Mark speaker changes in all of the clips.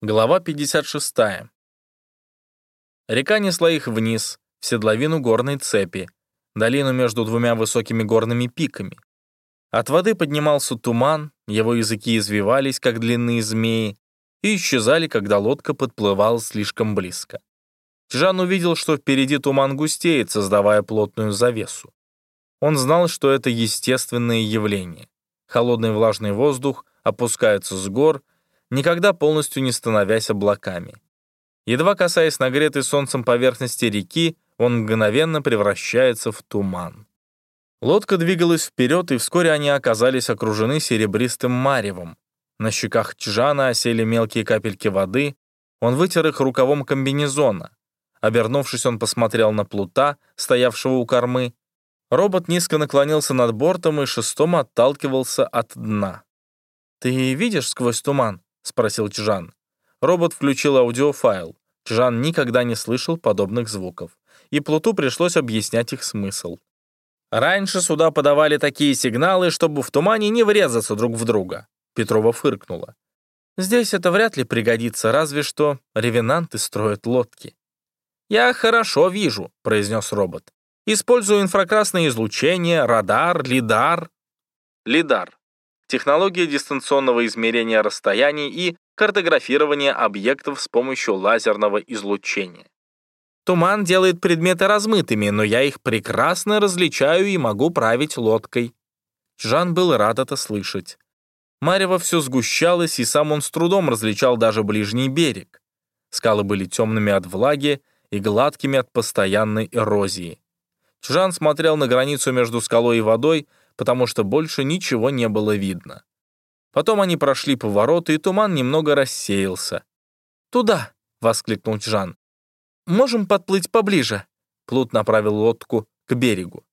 Speaker 1: Глава 56. Река несла их вниз, в седловину горной цепи, долину между двумя высокими горными пиками. От воды поднимался туман, его языки извивались, как длинные змеи, и исчезали, когда лодка подплывала слишком близко. Жан увидел, что впереди туман густеет, создавая плотную завесу. Он знал, что это естественное явление. Холодный влажный воздух опускается с гор — никогда полностью не становясь облаками. Едва касаясь нагретой солнцем поверхности реки, он мгновенно превращается в туман. Лодка двигалась вперед, и вскоре они оказались окружены серебристым маревом. На щеках Чжана осели мелкие капельки воды, он вытер их рукавом комбинезона. Обернувшись, он посмотрел на плута, стоявшего у кормы. Робот низко наклонился над бортом и шестом отталкивался от дна. «Ты видишь сквозь туман?» Спросил Чжан. Робот включил аудиофайл. Чжан никогда не слышал подобных звуков, и Плуту пришлось объяснять их смысл. «Раньше сюда подавали такие сигналы, чтобы в тумане не врезаться друг в друга», Петрова фыркнула. «Здесь это вряд ли пригодится, разве что ревенанты строят лодки». «Я хорошо вижу», — произнес робот. «Использую инфракрасное излучение, радар, лидар». Лидар технология дистанционного измерения расстояний и картографирования объектов с помощью лазерного излучения. Туман делает предметы размытыми, но я их прекрасно различаю и могу править лодкой. Жан был рад это слышать. Марево все сгущалось, и сам он с трудом различал даже ближний берег. Скалы были темными от влаги и гладкими от постоянной эрозии. Чжан смотрел на границу между скалой и водой, потому что больше ничего не было видно. Потом они прошли повороты, и туман немного рассеялся. «Туда!» — воскликнул Джан. «Можем подплыть поближе?» Плут направил лодку к берегу.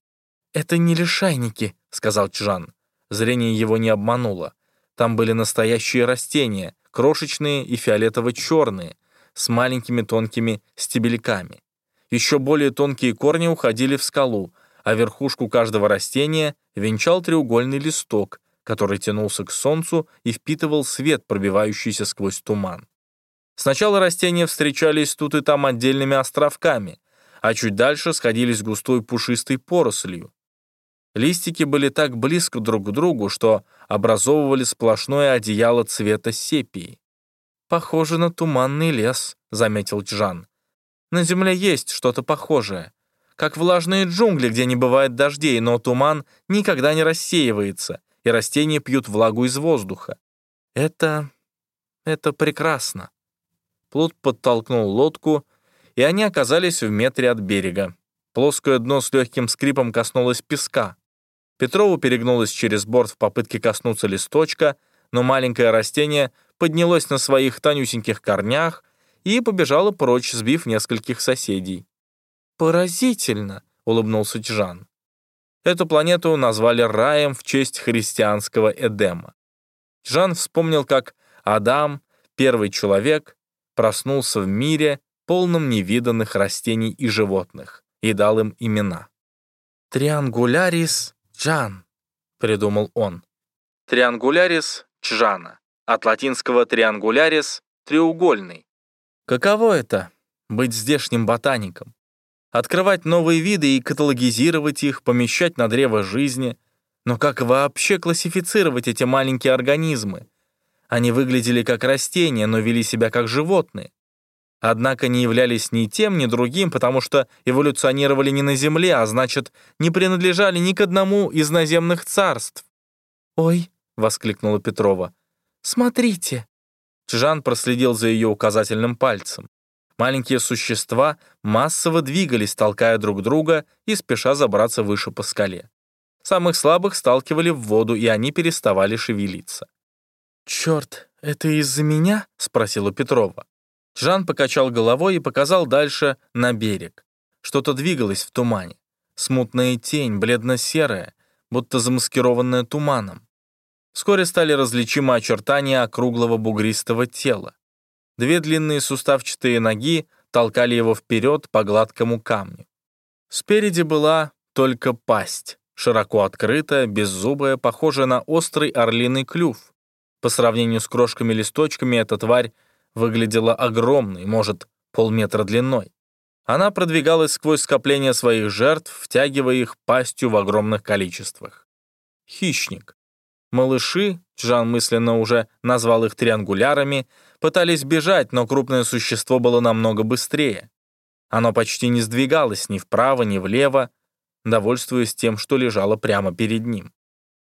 Speaker 1: «Это не лишайники», — сказал Чжан. Зрение его не обмануло. Там были настоящие растения, крошечные и фиолетово-черные, с маленькими тонкими стебельками. Еще более тонкие корни уходили в скалу, а верхушку каждого растения венчал треугольный листок, который тянулся к солнцу и впитывал свет, пробивающийся сквозь туман. Сначала растения встречались тут и там отдельными островками, а чуть дальше сходились густой пушистой порослью. Листики были так близко друг к другу, что образовывали сплошное одеяло цвета сепии. «Похоже на туманный лес», — заметил Джан. «На земле есть что-то похожее как влажные джунгли, где не бывает дождей, но туман никогда не рассеивается, и растения пьют влагу из воздуха. Это... это прекрасно. Плут подтолкнул лодку, и они оказались в метре от берега. Плоское дно с легким скрипом коснулось песка. Петрову перегнулась через борт в попытке коснуться листочка, но маленькое растение поднялось на своих тонюсеньких корнях и побежало прочь, сбив нескольких соседей. «Поразительно!» — улыбнулся Чжан. Эту планету назвали раем в честь христианского Эдема. Чжан вспомнил, как Адам, первый человек, проснулся в мире, полном невиданных растений и животных, и дал им имена. «Триангулярис Джан», — придумал он. Триангулярис Чжана, от латинского триангулярис — треугольный. Каково это — быть здешним ботаником? Открывать новые виды и каталогизировать их, помещать на древо жизни. Но как вообще классифицировать эти маленькие организмы? Они выглядели как растения, но вели себя как животные. Однако не являлись ни тем, ни другим, потому что эволюционировали не на Земле, а значит, не принадлежали ни к одному из наземных царств. «Ой!» — воскликнула Петрова. «Смотрите!» Чжан проследил за ее указательным пальцем. Маленькие существа массово двигались, толкая друг друга и спеша забраться выше по скале. Самых слабых сталкивали в воду, и они переставали шевелиться. «Черт, это из-за меня?» — спросила Петрова. Жан покачал головой и показал дальше на берег. Что-то двигалось в тумане. Смутная тень, бледно-серая, будто замаскированная туманом. Вскоре стали различимы очертания округлого бугристого тела. Две длинные суставчатые ноги толкали его вперед по гладкому камню. Спереди была только пасть, широко открытая, беззубая, похожая на острый орлиный клюв. По сравнению с крошками-листочками эта тварь выглядела огромной, может, полметра длиной. Она продвигалась сквозь скопление своих жертв, втягивая их пастью в огромных количествах. Хищник. Малыши, Джан мысленно уже назвал их триангулярами, пытались бежать, но крупное существо было намного быстрее. Оно почти не сдвигалось ни вправо, ни влево, довольствуясь тем, что лежало прямо перед ним.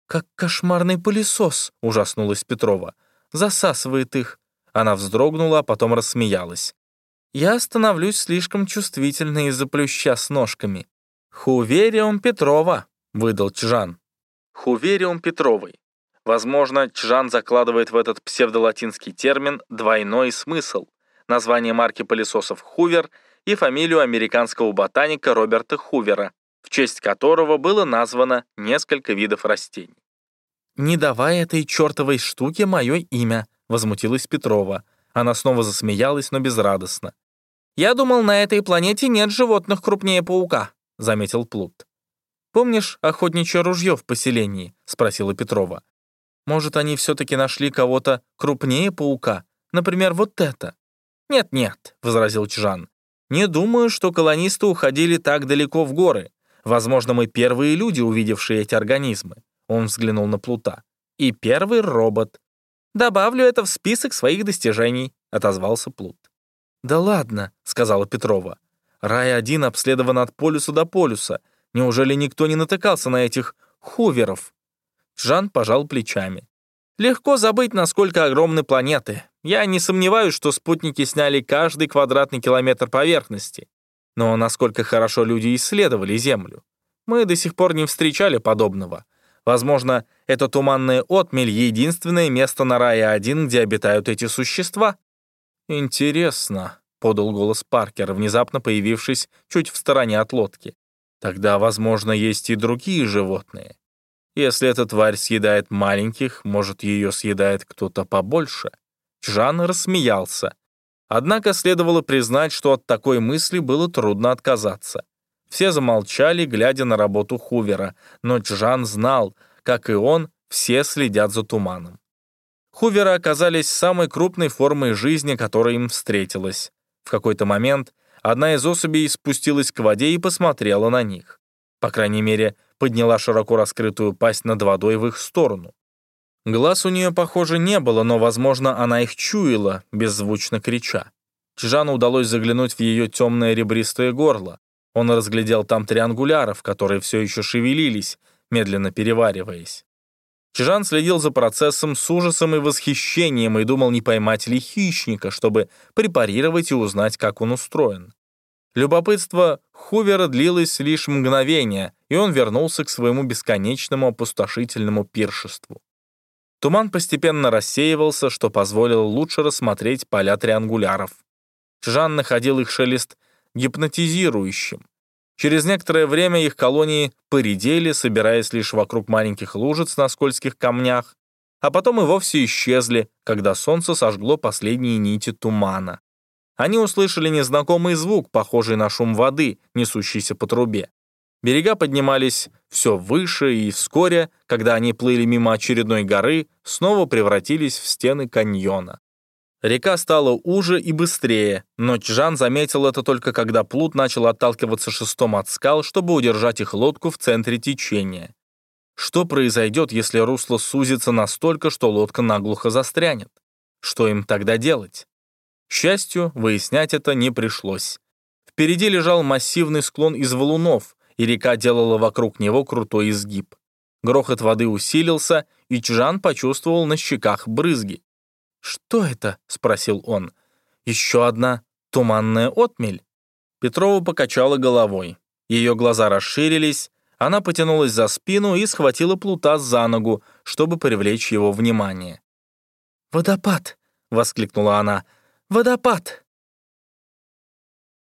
Speaker 1: «Как кошмарный пылесос!» — ужаснулась Петрова. «Засасывает их!» Она вздрогнула, а потом рассмеялась. «Я становлюсь слишком чувствительной из-за плюща с ножками». «Хувериум Петрова», — выдал Чжан. «Хувериум Петровой». Возможно, Чжан закладывает в этот псевдолатинский термин двойной смысл. Название марки пылесосов «Хувер» и фамилию американского ботаника Роберта Хувера, в честь которого было названо несколько видов растений. «Не давай этой чертовой штуке мое имя», — возмутилась Петрова. Она снова засмеялась, но безрадостно. «Я думал, на этой планете нет животных крупнее паука», — заметил Плут. «Помнишь охотничье ружье в поселении?» — спросила Петрова. «Может, они все-таки нашли кого-то крупнее паука? Например, вот это?» «Нет-нет», — возразил Чжан. «Не думаю, что колонисты уходили так далеко в горы. Возможно, мы первые люди, увидевшие эти организмы. Он взглянул на Плута. И первый робот. Добавлю это в список своих достижений, отозвался Плут. Да ладно, сказала Петрова. Рай-1 обследован от полюса до полюса. Неужели никто не натыкался на этих хуверов? Жан пожал плечами. Легко забыть, насколько огромны планеты. Я не сомневаюсь, что спутники сняли каждый квадратный километр поверхности. Но насколько хорошо люди исследовали Землю? Мы до сих пор не встречали подобного. Возможно, это туманная отмель — единственное место на Рае-1, где обитают эти существа. «Интересно», — подал голос Паркер, внезапно появившись чуть в стороне от лодки. «Тогда, возможно, есть и другие животные. Если эта тварь съедает маленьких, может, ее съедает кто-то побольше?» Жан рассмеялся. Однако следовало признать, что от такой мысли было трудно отказаться. Все замолчали, глядя на работу Хувера, но Джан знал, как и он, все следят за туманом. Хуверы оказались самой крупной формой жизни, которая им встретилась. В какой-то момент одна из особей спустилась к воде и посмотрела на них. По крайней мере, подняла широко раскрытую пасть над водой в их сторону. Глаз у нее, похоже, не было, но, возможно, она их чуяла, беззвучно крича. Чжану удалось заглянуть в ее темное ребристое горло. Он разглядел там триангуляров, которые все еще шевелились, медленно перевариваясь. Чжан следил за процессом с ужасом и восхищением и думал, не поймать ли хищника, чтобы препарировать и узнать, как он устроен. Любопытство Хувера длилось лишь мгновение, и он вернулся к своему бесконечному опустошительному пиршеству. Туман постепенно рассеивался, что позволило лучше рассмотреть поля триангуляров. Жан находил их шелест гипнотизирующим. Через некоторое время их колонии поредели, собираясь лишь вокруг маленьких лужиц на скользких камнях, а потом и вовсе исчезли, когда солнце сожгло последние нити тумана. Они услышали незнакомый звук, похожий на шум воды, несущийся по трубе. Берега поднимались все выше, и вскоре, когда они плыли мимо очередной горы, снова превратились в стены каньона. Река стала уже и быстрее, но Чжан заметил это только когда плут начал отталкиваться шестом от скал, чтобы удержать их лодку в центре течения. Что произойдет, если русло сузится настолько, что лодка наглухо застрянет? Что им тогда делать? Счастью, выяснять это не пришлось. Впереди лежал массивный склон из валунов, и река делала вокруг него крутой изгиб. Грохот воды усилился, и Чжан почувствовал на щеках брызги. «Что это?» — спросил он. «Еще одна туманная отмель?» Петрова покачала головой. Ее глаза расширились, она потянулась за спину и схватила плута за ногу, чтобы привлечь его внимание. «Водопад!» — воскликнула она. «Водопад!»